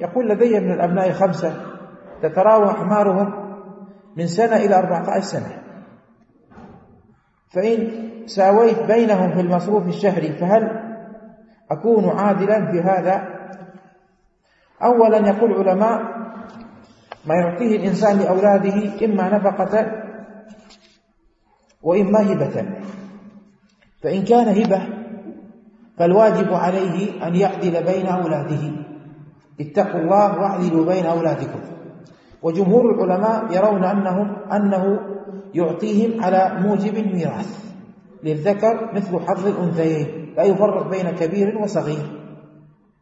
يقول لدي من الأبناء خمسة تتراوح أعمارهم من سنة إلى 14 سنة. فإن ساويت بينهم في المصروف الشهري فهل أكون عادلا في هذا؟ أولا يقول علماء ما يعطيه الإنسان لأولاده إما نفقة وإما هبة. فإن كان هبة فالواجب عليه أن يعدل بين أولاده. اتقوا الله واعدلوا بين أولادكم. وجمهور العلماء يرون أنهم أنه يعطيهم على موجب الميراث. للذكر مثل حظ الأنثيين لا يفرق بين كبير وصغير.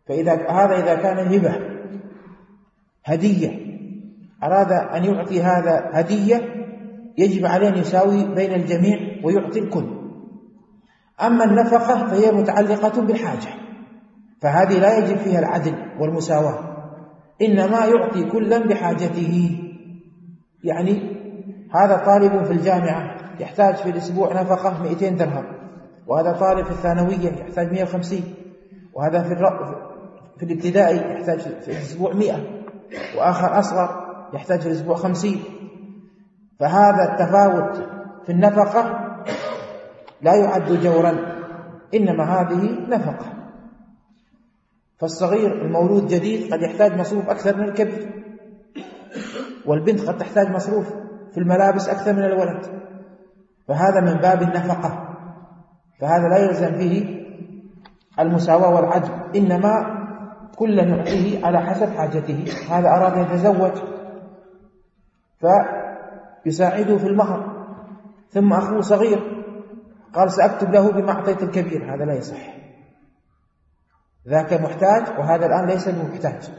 فإذا هذا إذا كان هبة هدية. أراد أن يعطي هذا هدية يجب عليه أن يساوي بين الجميع ويعطي الكل. أما النفقة فهي متعلقة بالحاجة. فهذه لا يجب فيها العدل والمساواة إنما يعطي كلا بحاجته. يعني هذا طالب في الجامعة يحتاج في الأسبوع نفقة 200 درهم وهذا طالب في الثانوية يحتاج 150 وهذا في في الابتدائي يحتاج في الأسبوع 100 وآخر أصغر يحتاج في الأسبوع 50 فهذا التفاوت في النفقة لا يعد جورا إنما هذه نفقة. فالصغير المولود جديد قد يحتاج مصروف أكثر من الكبير. والبنت قد تحتاج مصروف في الملابس أكثر من الولد. فهذا من باب النفقة. فهذا لا يلزم فيه المساواة والعدل إنما كل نعطيه على حسب حاجته. هذا أراد أن يتزوج. فيساعده في المهر. ثم أخوه صغير قال سأكتب له بما أعطيت الكبير. هذا لا يصح. ذاك محتاج وهذا الآن ليس بمحتاج